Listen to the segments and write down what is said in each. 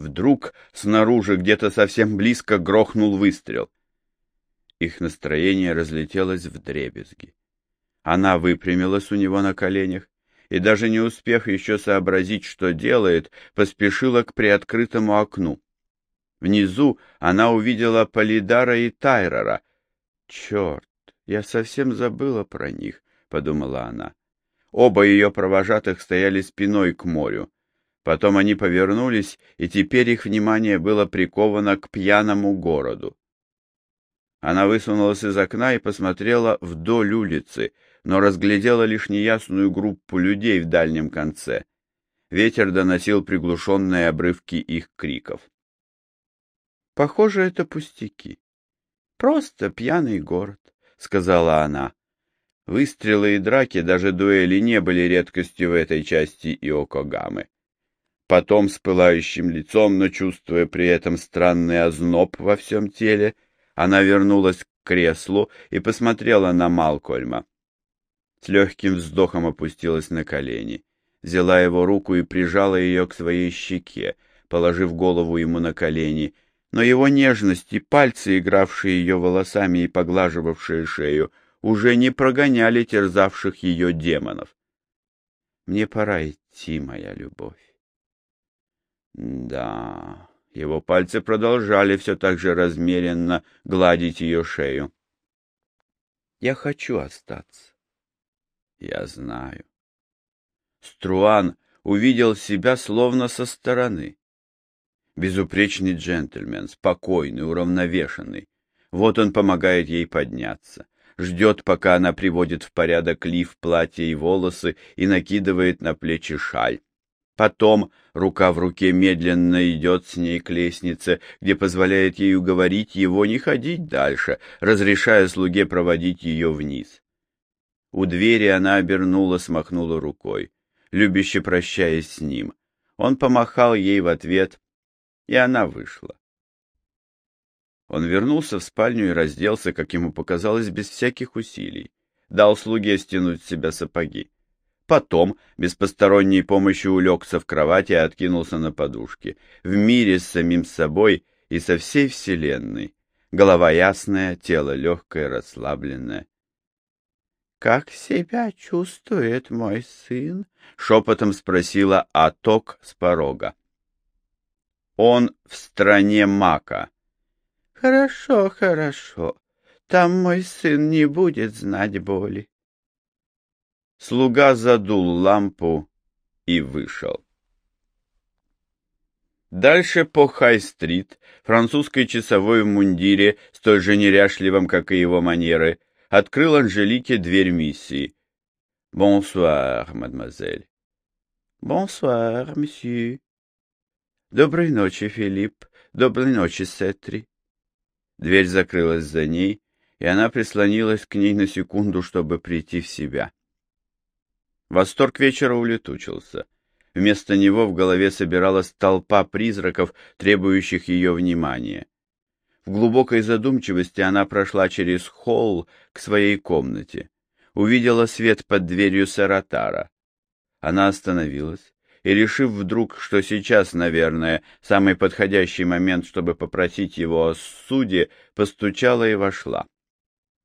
Вдруг снаружи, где-то совсем близко, грохнул выстрел. Их настроение разлетелось в дребезги. Она выпрямилась у него на коленях и, даже не успев еще сообразить, что делает, поспешила к приоткрытому окну. Внизу она увидела Полидара и Тайрора. «Черт, я совсем забыла про них», — подумала она. Оба ее провожатых стояли спиной к морю. Потом они повернулись, и теперь их внимание было приковано к пьяному городу. Она высунулась из окна и посмотрела вдоль улицы, но разглядела лишь неясную группу людей в дальнем конце. Ветер доносил приглушенные обрывки их криков. Похоже, это пустяки. Просто пьяный город, — сказала она. Выстрелы и драки, даже дуэли, не были редкостью в этой части Иокогамы. Потом, с пылающим лицом, но чувствуя при этом странный озноб во всем теле, она вернулась к креслу и посмотрела на Малкольма. С легким вздохом опустилась на колени, взяла его руку и прижала ее к своей щеке, положив голову ему на колени — но его нежность и пальцы, игравшие ее волосами и поглаживавшие шею, уже не прогоняли терзавших ее демонов. «Мне пора идти, моя любовь». Да, его пальцы продолжали все так же размеренно гладить ее шею. «Я хочу остаться». «Я знаю». Струан увидел себя словно со стороны. Безупречный джентльмен, спокойный, уравновешенный. Вот он помогает ей подняться. Ждет, пока она приводит в порядок лиф, платье и волосы и накидывает на плечи шаль. Потом рука в руке медленно идет с ней к лестнице, где позволяет ей уговорить его не ходить дальше, разрешая слуге проводить ее вниз. У двери она обернулась, махнула рукой, любяще прощаясь с ним. Он помахал ей в ответ, и она вышла. Он вернулся в спальню и разделся, как ему показалось, без всяких усилий. Дал слуге стянуть с себя сапоги. Потом, без посторонней помощи, улегся в кровати и откинулся на подушке. В мире с самим собой и со всей вселенной. Голова ясная, тело легкое, расслабленное. — Как себя чувствует мой сын? — шепотом спросила Аток с порога. Он в стране мака. Хорошо, хорошо. Там мой сын не будет знать боли. Слуга задул лампу и вышел. Дальше по Хай-стрит, французской часовой в мундире, столь же неряшливом, как и его манеры, открыл Анжелике дверь миссии. «Бонсуар, мадемуазель». «Бонсуар, месье». Доброй ночи, Филипп. Доброй ночи, Сетри. Дверь закрылась за ней, и она прислонилась к ней на секунду, чтобы прийти в себя. Восторг вечера улетучился. Вместо него в голове собиралась толпа призраков, требующих ее внимания. В глубокой задумчивости она прошла через холл к своей комнате. Увидела свет под дверью Саратара. Она остановилась, и, решив вдруг, что сейчас, наверное, самый подходящий момент, чтобы попросить его о суде, постучала и вошла.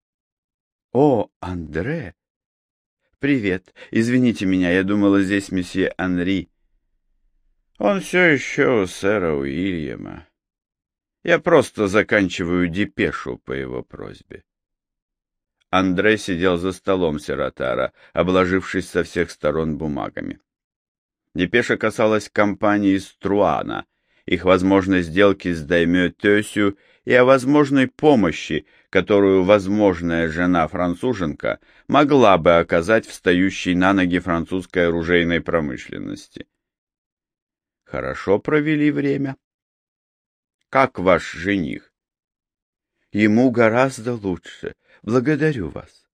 — О, Андре! — Привет. Извините меня, я думала, здесь месье Анри. — Он все еще у сэра Уильяма. Я просто заканчиваю депешу по его просьбе. Андре сидел за столом Сиротара, обложившись со всех сторон бумагами. Депеша касалась компании Струана, их возможной сделки с Даймё Тёсю и о возможной помощи, которую возможная жена-француженка могла бы оказать встающей на ноги французской оружейной промышленности. Хорошо провели время. Как ваш жених? Ему гораздо лучше. Благодарю вас.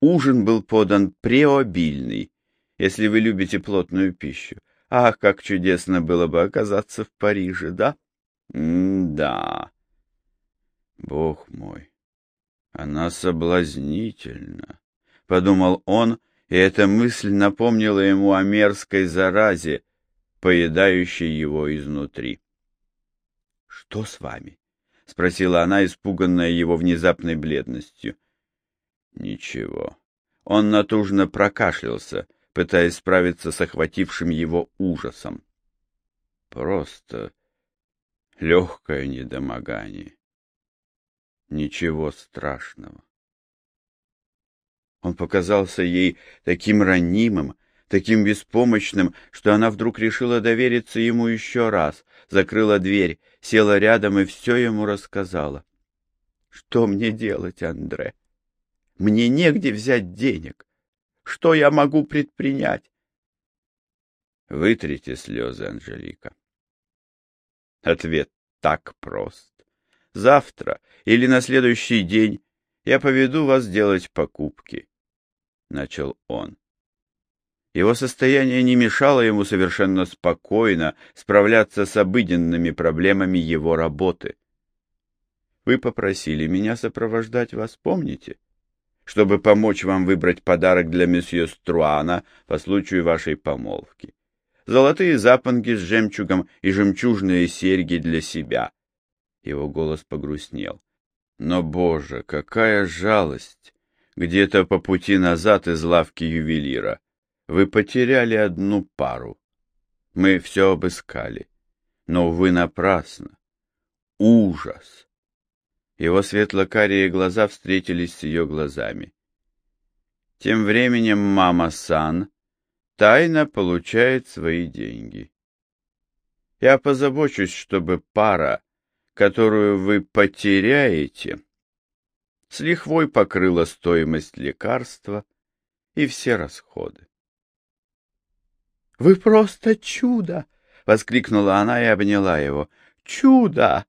Ужин был подан преобильный, если вы любите плотную пищу. Ах, как чудесно было бы оказаться в Париже, да? М-да. Бог мой, она соблазнительна, — подумал он, и эта мысль напомнила ему о мерзкой заразе, поедающей его изнутри. Что с вами? — спросила она, испуганная его внезапной бледностью. Ничего. Он натужно прокашлялся, пытаясь справиться с охватившим его ужасом. Просто легкое недомогание. Ничего страшного. Он показался ей таким ранимым, таким беспомощным, что она вдруг решила довериться ему еще раз, закрыла дверь, села рядом и все ему рассказала. «Что мне делать, Андре? Мне негде взять денег. Что я могу предпринять?» Вытрите слезы, Анжелика. Ответ так прост. Завтра или на следующий день я поведу вас делать покупки, — начал он. Его состояние не мешало ему совершенно спокойно справляться с обыденными проблемами его работы. Вы попросили меня сопровождать вас, помните? Чтобы помочь вам выбрать подарок для месье Струана по случаю вашей помолвки. Золотые запонки с жемчугом и жемчужные серьги для себя. Его голос погрустнел. Но, боже, какая жалость! Где-то по пути назад из лавки ювелира вы потеряли одну пару. Мы все обыскали. Но, увы, напрасно. Ужас! Его светло-карие глаза встретились с ее глазами. Тем временем мама Сан тайно получает свои деньги. Я позабочусь, чтобы пара, которую вы потеряете, с лихвой покрыла стоимость лекарства и все расходы. «Вы просто чудо!» — воскликнула она и обняла его. «Чудо!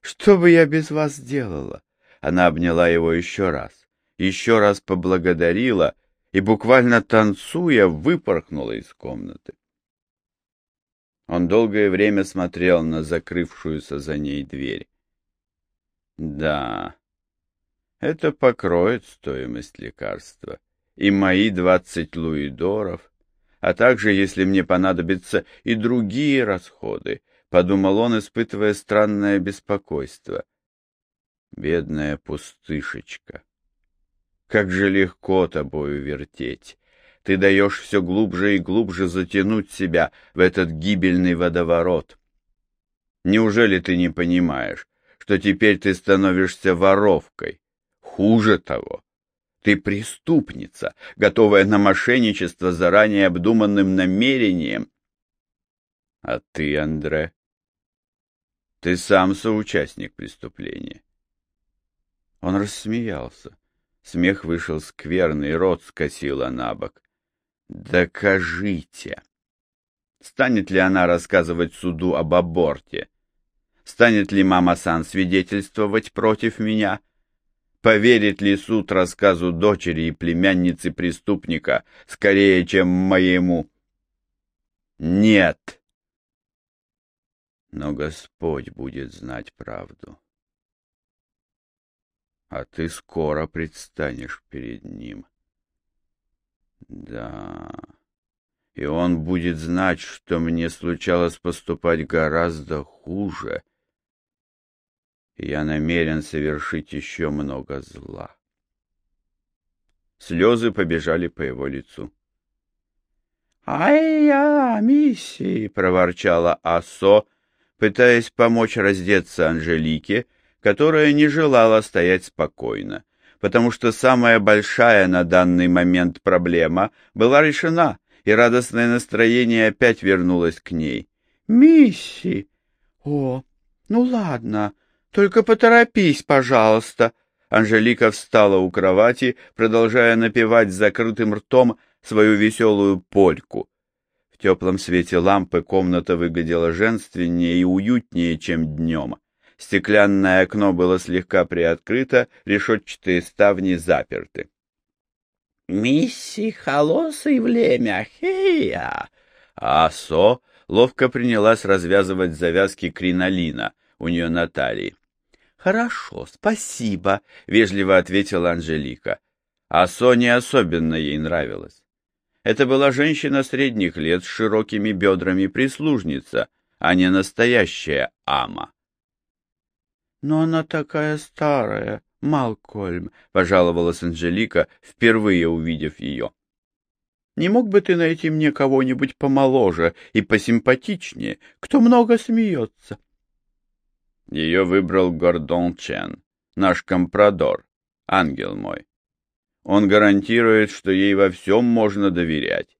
Что бы я без вас делала?» Она обняла его еще раз, еще раз поблагодарила и, буквально танцуя, выпорхнула из комнаты. Он долгое время смотрел на закрывшуюся за ней дверь. Да, это покроет стоимость лекарства и мои двадцать луидоров, а также, если мне понадобятся, и другие расходы, — подумал он, испытывая странное беспокойство. Бедная пустышечка! Как же легко тобою вертеть! Ты даешь все глубже и глубже затянуть себя в этот гибельный водоворот. Неужели ты не понимаешь, что теперь ты становишься воровкой? Хуже того, ты преступница, готовая на мошенничество заранее обдуманным намерением. А ты, Андре, ты сам соучастник преступления. Он рассмеялся. Смех вышел скверный, рот скосила на бок. Докажите. Станет ли она рассказывать суду об аборте? Станет ли мама Сан свидетельствовать против меня? Поверит ли суд рассказу дочери и племянницы преступника скорее, чем моему? Нет. Но Господь будет знать правду. А ты скоро предстанешь перед ним. Да, и он будет знать, что мне случалось поступать гораздо хуже. я намерен совершить еще много зла. Слезы побежали по его лицу. «Ай-я, миссии!» — проворчала Асо, пытаясь помочь раздеться Анжелике, которая не желала стоять спокойно потому что самая большая на данный момент проблема была решена, и радостное настроение опять вернулось к ней. «Мисси! О, ну ладно, только поторопись, пожалуйста!» Анжелика встала у кровати, продолжая напевать с закрытым ртом свою веселую польку. В теплом свете лампы комната выглядела женственнее и уютнее, чем днем. Стеклянное окно было слегка приоткрыто, решетчатые ставни заперты. «Мисси холосый время, хея!» А Со ловко принялась развязывать завязки кринолина у нее на талии. «Хорошо, спасибо», — вежливо ответила Анжелика. А Со не особенно ей нравилось. Это была женщина средних лет с широкими бедрами прислужница, а не настоящая ама. Но она такая старая, Малкольм, — пожаловалась Анжелика, впервые увидев ее. Не мог бы ты найти мне кого-нибудь помоложе и посимпатичнее, кто много смеется? Ее выбрал Гордон Чен, наш компрадор, ангел мой. Он гарантирует, что ей во всем можно доверять.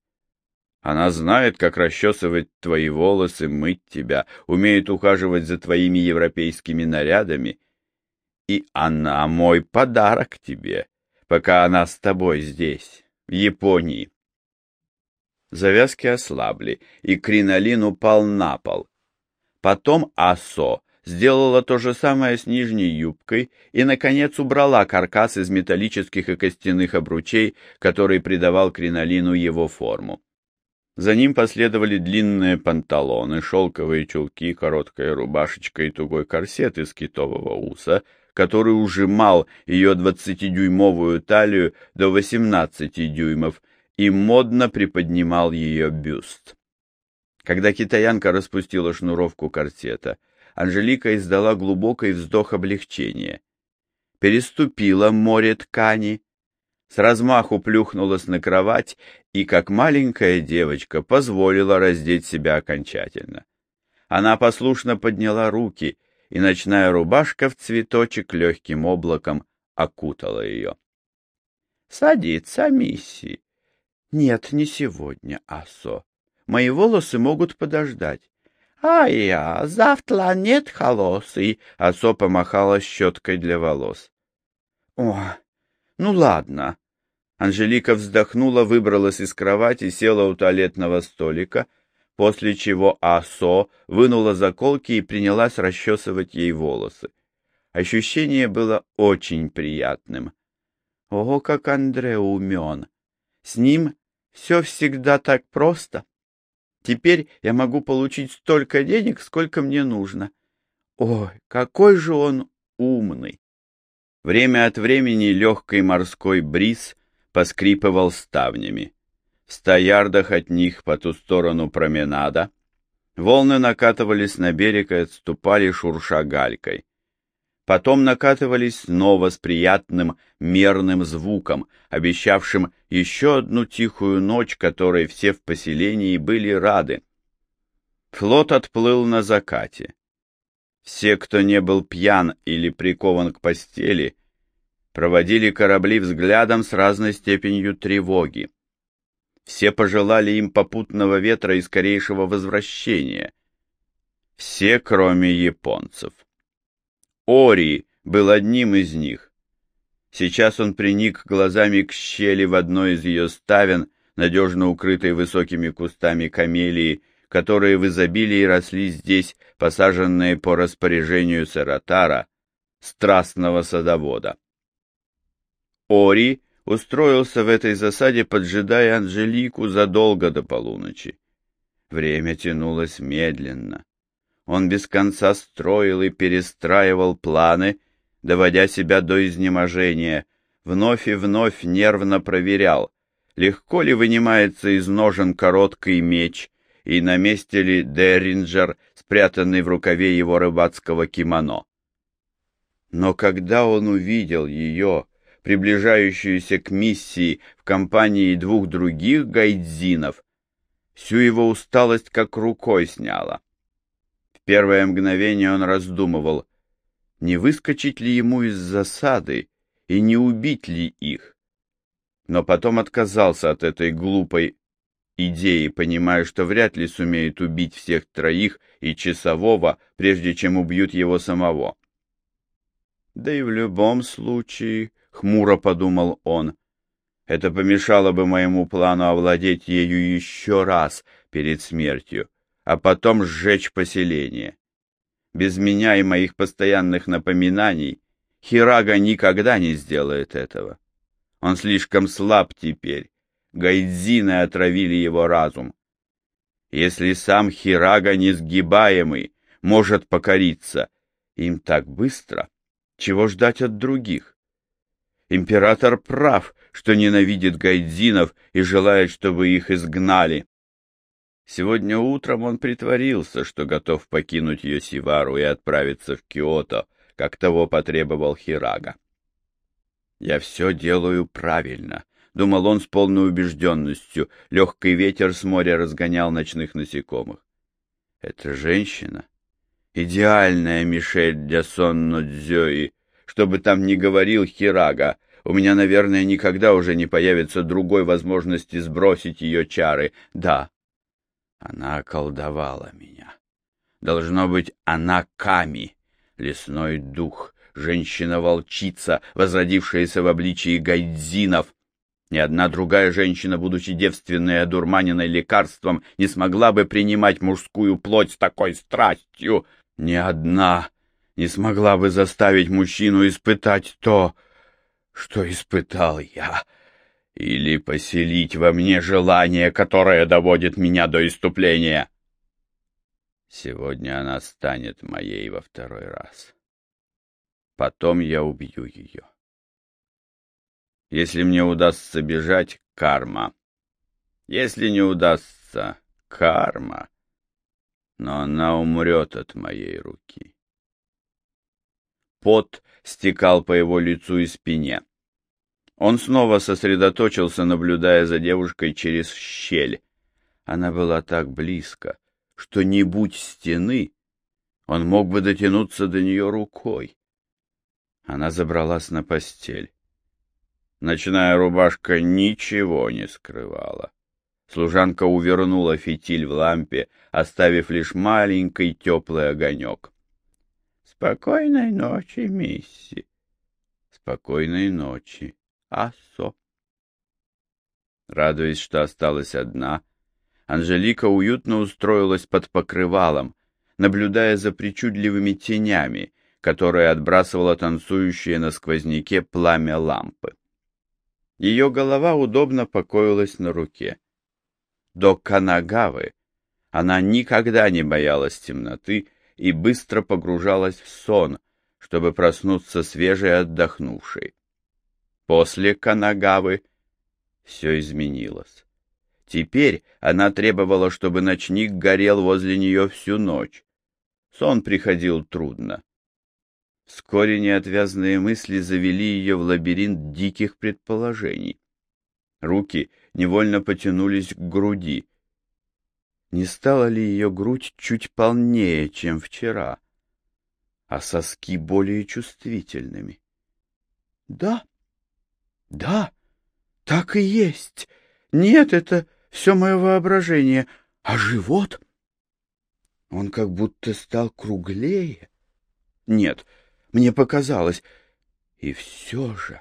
Она знает, как расчесывать твои волосы, мыть тебя, умеет ухаживать за твоими европейскими нарядами. И она мой подарок тебе, пока она с тобой здесь, в Японии. Завязки ослабли, и кринолин упал на пол. Потом Асо сделала то же самое с нижней юбкой и, наконец, убрала каркас из металлических и костяных обручей, который придавал кринолину его форму. За ним последовали длинные панталоны, шелковые чулки, короткая рубашечка и тугой корсет из китового уса, который ужимал ее двадцатидюймовую талию до восемнадцати дюймов и модно приподнимал ее бюст. Когда китаянка распустила шнуровку корсета, Анжелика издала глубокий вздох облегчения. Переступила море ткани, с размаху плюхнулась на кровать и, как маленькая девочка, позволила раздеть себя окончательно. Она послушно подняла руки, и ночная рубашка в цветочек легким облаком окутала ее. — Садится, мисси. — Нет, не сегодня, Асо. Мои волосы могут подождать. «А я, завтра нет холосый», — Асо помахала щеткой для волос. «О, ну ладно». Анжелика вздохнула, выбралась из кровати, села у туалетного столика, после чего Асо вынула заколки и принялась расчесывать ей волосы. Ощущение было очень приятным. Ого, как Андре умен! С ним все всегда так просто. Теперь я могу получить столько денег, сколько мне нужно. Ой, какой же он умный! Время от времени легкий морской бриз поскрипывал ставнями. В ста ярдах от них по ту сторону променада волны накатывались на берег и отступали шурша галькой. Потом накатывались снова с приятным мерным звуком, обещавшим еще одну тихую ночь, которой все в поселении были рады. Флот отплыл на закате. Все, кто не был пьян или прикован к постели, проводили корабли взглядом с разной степенью тревоги. Все пожелали им попутного ветра и скорейшего возвращения. Все, кроме японцев. Ори был одним из них. Сейчас он приник глазами к щели в одной из ее ставен, надежно укрытой высокими кустами камелии, которые в изобилии росли здесь, посаженные по распоряжению Саратара, страстного садовода. Ори устроился в этой засаде, поджидая Анжелику задолго до полуночи. Время тянулось медленно. Он без конца строил и перестраивал планы, доводя себя до изнеможения, вновь и вновь нервно проверял, легко ли вынимается из ножен короткий меч, и на месте ли Деринджер, спрятанный в рукаве его рыбацкого кимоно. Но когда он увидел ее, приближающуюся к миссии в компании двух других гайдзинов, всю его усталость как рукой сняла первое мгновение он раздумывал, не выскочить ли ему из засады и не убить ли их. Но потом отказался от этой глупой идеи, понимая, что вряд ли сумеет убить всех троих и часового, прежде чем убьют его самого. Да и в любом случае, — хмуро подумал он, — это помешало бы моему плану овладеть ею еще раз перед смертью а потом сжечь поселение. Без меня и моих постоянных напоминаний Хирага никогда не сделает этого. Он слишком слаб теперь. Гайдзины отравили его разум. Если сам Хирага несгибаемый может покориться им так быстро, чего ждать от других? Император прав, что ненавидит гайдзинов и желает, чтобы их изгнали. Сегодня утром он притворился, что готов покинуть Йосивару и отправиться в Киото, как того потребовал Хирага. «Я все делаю правильно», — думал он с полной убежденностью. Легкий ветер с моря разгонял ночных насекомых. «Это женщина, идеальная Мишель для Сонно Дзёи, что бы там ни говорил Хирага, у меня, наверное, никогда уже не появится другой возможности сбросить ее чары. Да, она околдовала меня. Должно быть, она Ками, лесной дух, женщина-волчица, возродившаяся в обличии гайдзинов. Ни одна другая женщина, будучи девственной и одурманенной лекарством, не смогла бы принимать мужскую плоть с такой страстью. Ни одна не смогла бы заставить мужчину испытать то, что испытал я, или поселить во мне желание, которое доводит меня до иступления. Сегодня она станет моей во второй раз. Потом я убью ее. Если мне удастся бежать, карма. Если не удастся, карма. Но она умрет от моей руки. Пот стекал по его лицу и спине. Он снова сосредоточился, наблюдая за девушкой через щель. Она была так близко, что не будь стены, он мог бы дотянуться до нее рукой. Она забралась на постель. Ночная рубашка ничего не скрывала. Служанка увернула фитиль в лампе, оставив лишь маленький теплый огонек. — Спокойной ночи, мисси. — Спокойной ночи, Ассо. Радуясь, что осталась одна, Анжелика уютно устроилась под покрывалом, наблюдая за причудливыми тенями, которые отбрасывало танцующее на сквозняке пламя лампы. Ее голова удобно покоилась на руке. До Канагавы она никогда не боялась темноты и быстро погружалась в сон, чтобы проснуться свежей отдохнувшей. После Канагавы все изменилось. Теперь она требовала, чтобы ночник горел возле нее всю ночь. Сон приходил трудно. Вскоре неотвязные мысли завели ее в лабиринт диких предположений. Руки невольно потянулись к груди. Не стала ли ее грудь чуть полнее, чем вчера, а соски более чувствительными? Да, да, так и есть. Нет, это все мое воображение. А живот? Он как будто стал круглее. Нет, мне показалось. И все же...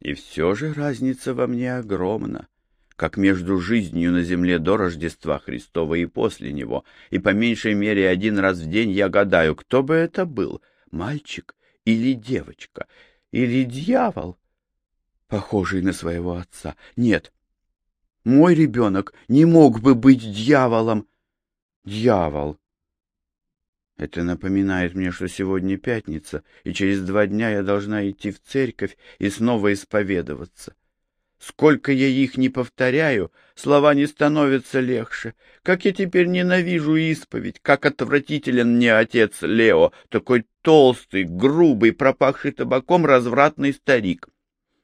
И все же разница во мне огромна, как между жизнью на земле до Рождества Христова и после него, и по меньшей мере один раз в день я гадаю, кто бы это был, мальчик или девочка, или дьявол, похожий на своего отца. Нет, мой ребенок не мог бы быть дьяволом. Дьявол. Это напоминает мне, что сегодня пятница, и через два дня я должна идти в церковь и снова исповедоваться. Сколько я их не повторяю, слова не становятся легче. Как я теперь ненавижу исповедь, как отвратителен мне отец Лео, такой толстый, грубый, пропахший табаком развратный старик.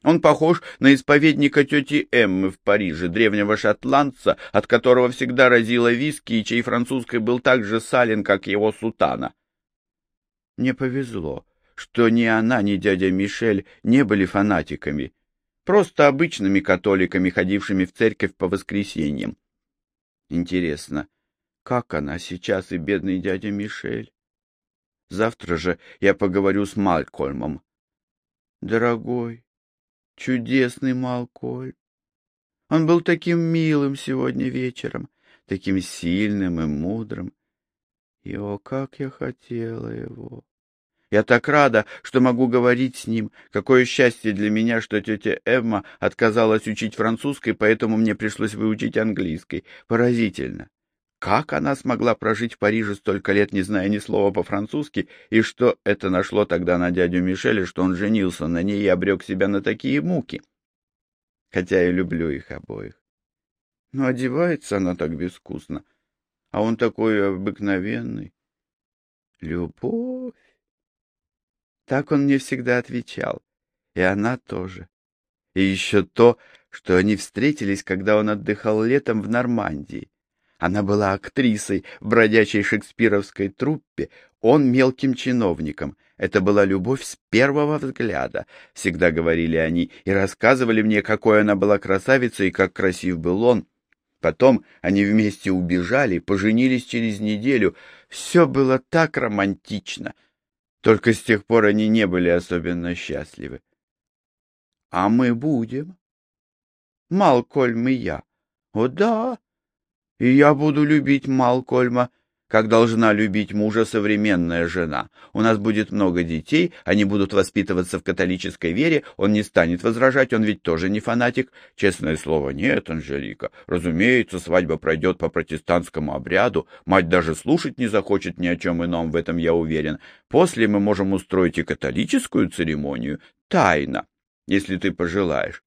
Он похож на исповедника тети Эммы в Париже, древнего шотландца, от которого всегда разило виски и чей французский был так же сален, как его сутана. Мне повезло, что ни она, ни дядя Мишель не были фанатиками, просто обычными католиками, ходившими в церковь по воскресеньям. Интересно, как она сейчас и бедный дядя Мишель? Завтра же я поговорю с Малькольмом. Дорогой, чудесный Малкольм. Он был таким милым сегодня вечером, таким сильным и мудрым. И о, как я хотела его! Я так рада, что могу говорить с ним. Какое счастье для меня, что тетя Эмма отказалась учить французской, поэтому мне пришлось выучить английский. Поразительно. Как она смогла прожить в Париже столько лет, не зная ни слова по-французски, и что это нашло тогда на дядю Мишеля, что он женился на ней и обрек себя на такие муки? Хотя я люблю их обоих. Но одевается она так безвкусно, а он такой обыкновенный. Любовь. Так он мне всегда отвечал. И она тоже. И еще то, что они встретились, когда он отдыхал летом в Нормандии. Она была актрисой в бродячей шекспировской труппе, он мелким чиновником. Это была любовь с первого взгляда, всегда говорили они, и рассказывали мне, какой она была красавицей и как красив был он. Потом они вместе убежали, поженились через неделю. Все было так романтично. Только с тех пор они не были особенно счастливы. А мы будем. Малкольм и я. О да, и я буду любить Малкольма, как должна любить мужа современная жена. У нас будет много детей, они будут воспитываться в католической вере, он не станет возражать, он ведь тоже не фанатик. Честное слово, нет, Анжелика. Разумеется, свадьба пройдет по протестантскому обряду, мать даже слушать не захочет ни о чем ином, в этом я уверен. После мы можем устроить и католическую церемонию, тайно, если ты пожелаешь.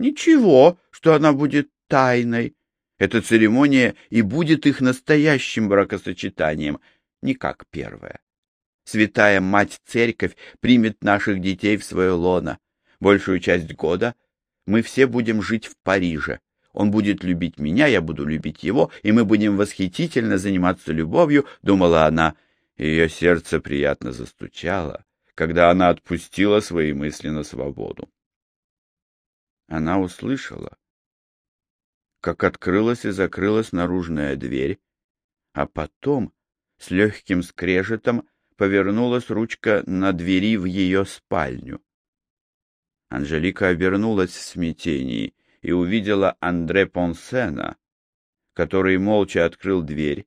Ничего, что она будет тайной. Эта церемония и будет их настоящим бракосочетанием, не как первая. Святая Мать-Церковь примет наших детей в свое лоно. Большую часть года мы все будем жить в Париже. Он будет любить меня, я буду любить его, и мы будем восхитительно заниматься любовью, — думала она. Ее сердце приятно застучало, когда она отпустила свои мысли на свободу. Она услышала, как открылась и закрылась наружная дверь, а потом с легким скрежетом повернулась ручка на двери в ее спальню. Анжелика обернулась в смятении и увидела Андре Понсена, который молча открыл дверь,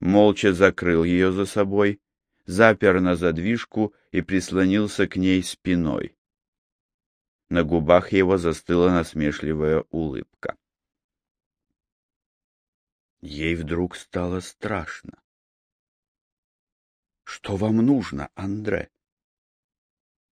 молча закрыл ее за собой, запер на задвижку и прислонился к ней спиной. На губах его застыла насмешливая улыбка. Ей вдруг стало страшно. — Что вам нужно, Андре?